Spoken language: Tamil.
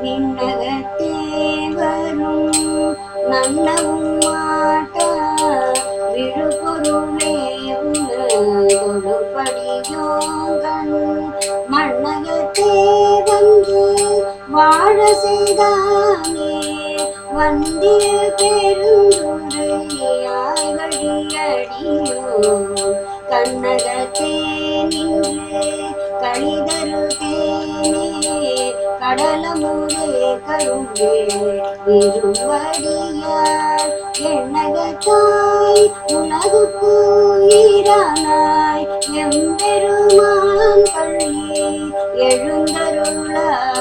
விண்ணகத்தே வரும் நன்னவும் மாட்டா விழுபொருளே தொழுபடியோகன் மண்ணகத்தே வந்து வாழ செய்தானே வந்திய பெருந்துரையாய் வழியடியோ கண்ணகத்தே நின்று கழிதரு கடலமுரே கரும்பே இருவடியார் எண்ணகத்தாய் உலகுக்கு ஈரானாய் எம்பெருமான் பள்ளி எழுந்தருளாய்